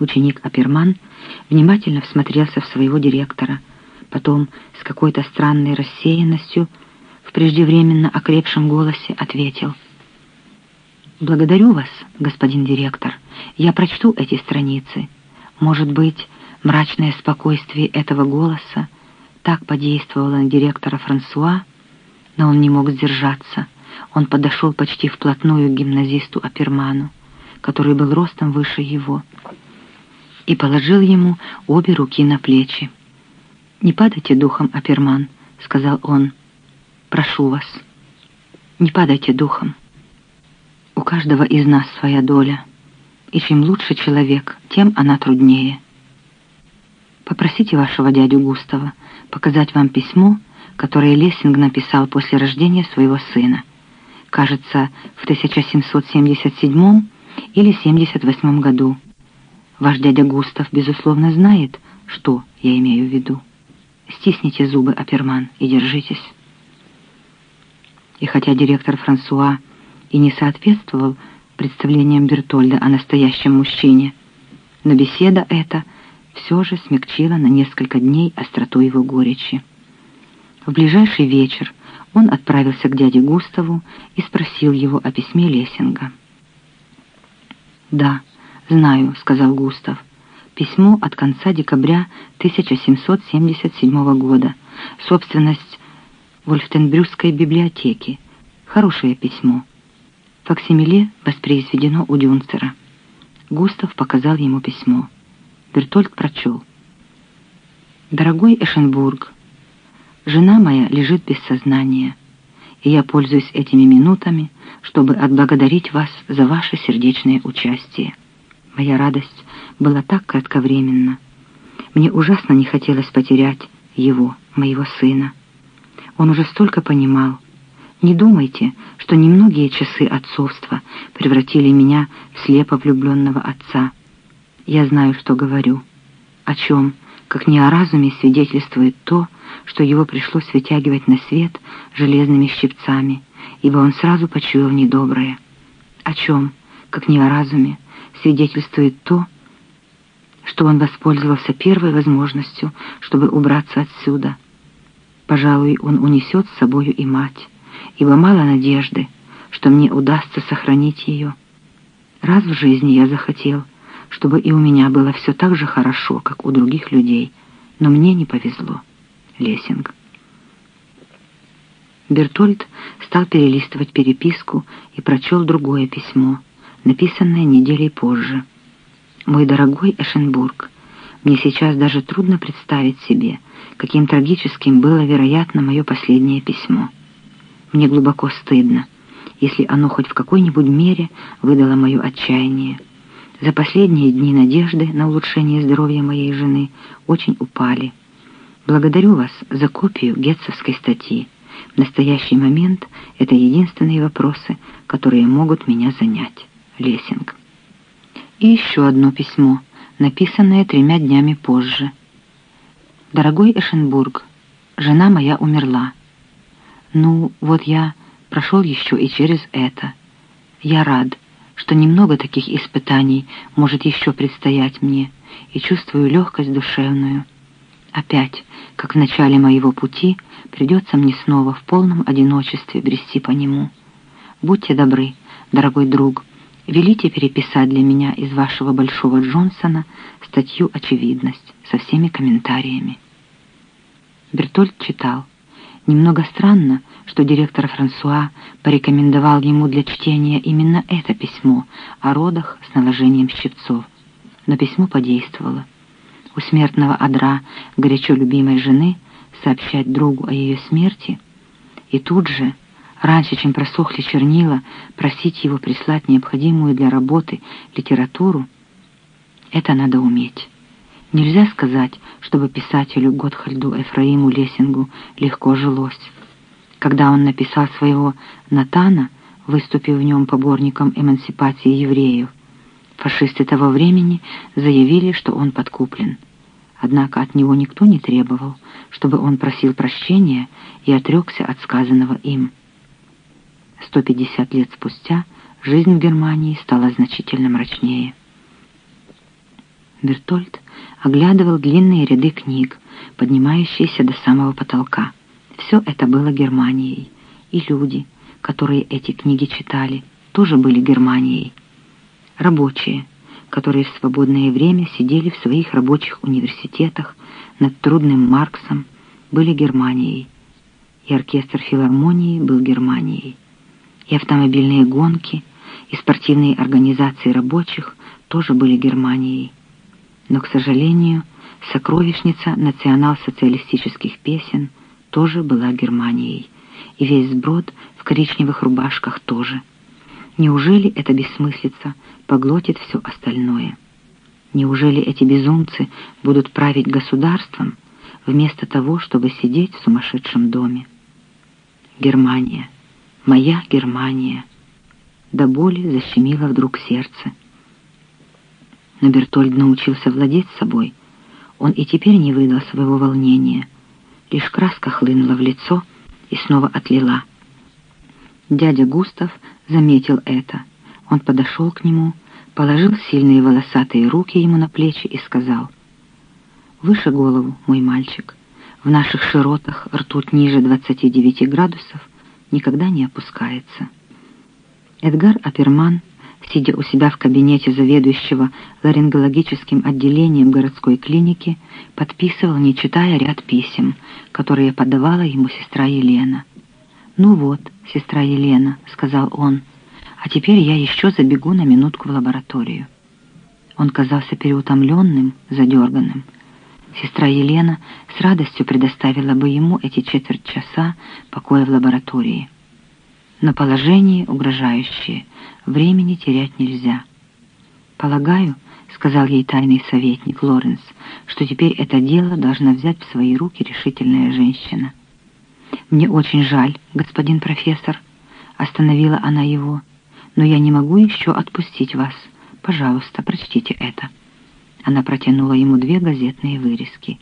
Ученик Аперман внимательно всмотрелся в своего директора, потом с какой-то странной рассеянностью в преждевременно окрепшем голосе ответил. «Благодарю вас, господин директор. Я прочту эти страницы. Может быть, мрачное спокойствие этого голоса так подействовало на директора Франсуа, но он не мог сдержаться. Он подошел почти вплотную к гимназисту Аперману, который был ростом выше его, и положил ему обе руки на плечи. «Не падайте духом, Аперман», — сказал он. «Прошу вас, не падайте духом. У каждого из нас своя доля, и чем лучше человек, тем она труднее. Попросите вашего дядю Густава показать вам письмо, которое Лессинг написал после рождения своего сына. Кажется, в 1777 или 78 году. Ваш дядя Густав, безусловно, знает, что я имею в виду. Стисните зубы, Аперман, и держитесь. И хотя директор Франсуа и не соответствовал представлениям Бертольда о настоящем мужчине, но беседа эта все же смягчила на несколько дней остроту его горечи. В ближайший вечер он отправился к дяде Густаву и спросил его о письме Лессинга. «Да, знаю», — сказал Густав. «Письмо от конца декабря 1777 года. Собственность Вольфтенбрюсской библиотеки. Хорошее письмо. Факсимиле воспроизведено у Дюнцера». Густав показал ему письмо. Бертольд прочел. «Дорогой Эшенбург, жена моя лежит без сознания, и я пользуюсь этими минутами, чтобы отблагодарить вас за ваше сердечное участие. Моя радость была так кратковременна. Мне ужасно не хотелось потерять его, моего сына. Он уже столько понимал. Не думайте, что немногие часы отцовства превратили меня в слепо влюбленного отца — я знаю, что говорю. О чем, как не о разуме, свидетельствует то, что его пришлось вытягивать на свет железными щипцами, ибо он сразу почуял недоброе. О чем, как не о разуме, свидетельствует то, что он воспользовался первой возможностью, чтобы убраться отсюда. Пожалуй, он унесет с собою и мать, ибо мало надежды, что мне удастся сохранить ее. Раз в жизни я захотел — чтобы и у меня было все так же хорошо, как у других людей, но мне не повезло. Лессинг. Бертольд стал перелистывать переписку и прочел другое письмо, написанное неделей позже. «Мой дорогой Эшенбург, мне сейчас даже трудно представить себе, каким трагическим было, вероятно, мое последнее письмо. Мне глубоко стыдно, если оно хоть в какой-нибудь мере выдало мое отчаяние. За последние дни надежды на улучшение здоровья моей жены очень упали. Благодарю вас за копию гетцевской статьи. В настоящий момент это единственные вопросы, которые могут меня занять. Лессинг. И еще одно письмо, написанное тремя днями позже. «Дорогой Эшенбург, жена моя умерла. Ну, вот я прошел еще и через это. Я рад, что немного таких испытаний может еще предстоять мне, и чувствую легкость душевную. Опять, как в начале моего пути, придется мне снова в полном одиночестве брести по нему. Будьте добры, дорогой друг, велите переписать для меня из вашего Большого Джонсона статью «Очевидность» со всеми комментариями. Бертольд читал. Немного странно, что директор Франсуа порекомендовал ему для чтения именно это письмо о родах с наложением щипцов. Но письмо подействовало. У смертного одра горячо любимой жены сообщать другу о ее смерти и тут же, раньше, чем просохли чернила, просить его прислать необходимую для работы литературу, это надо уметь. Нельзя сказать, чтобы писателю Готхальду Эфраиму Лессингу легко жилось. Когда он написал своего Натана, выступив в нем поборником эмансипации евреев, фашисты того времени заявили, что он подкуплен. Однако от него никто не требовал, чтобы он просил прощения и отрекся от сказанного им. 150 лет спустя жизнь в Германии стала значительно мрачнее. Бертольд оглядывал длинные ряды книг, поднимающиеся до самого потолка. Все это было Германией, и люди, которые эти книги читали, тоже были Германией. Рабочие, которые в свободное время сидели в своих рабочих университетах над трудным Марксом, были Германией. И оркестр филармонии был Германией. И автомобильные гонки, и спортивные организации рабочих тоже были Германией. Но, к сожалению, сокровищница национал-социалистических песен тоже была Германией, и весь сброд в коричневых рубашках тоже – Неужели эта бессмыслица поглотит все остальное? Неужели эти безумцы будут править государством вместо того, чтобы сидеть в сумасшедшем доме? Германия, моя Германия. До боли защемило вдруг сердце. Но Бертольд научился владеть собой. Он и теперь не выдал своего волнения. Лишь краска хлынула в лицо и снова отлила. Дядя Густав заметил это. Он подошел к нему, положил сильные волосатые руки ему на плечи и сказал, «Выше голову, мой мальчик. В наших широтах ртуть ниже 29 градусов никогда не опускается». Эдгар Аперман, сидя у себя в кабинете заведующего ларингологическим отделением городской клиники, подписывал, не читая ряд писем, которые подавала ему сестра Елена. «Ну вот, сестра Елена», — сказал он, — «а теперь я еще забегу на минутку в лабораторию». Он казался переутомленным, задерганным. Сестра Елена с радостью предоставила бы ему эти четверть часа покоя в лаборатории. Но положение угрожающее, времени терять нельзя. «Полагаю», — сказал ей тайный советник Лоренс, «что теперь это дело должна взять в свои руки решительная женщина». «Мне очень жаль, господин профессор», — остановила она его, «но я не могу еще отпустить вас. Пожалуйста, прочтите это». Она протянула ему две газетные вырезки.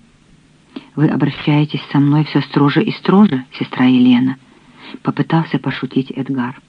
«Вы обращаетесь со мной все строже и строже, сестра Елена», — попытался пошутить Эдгар.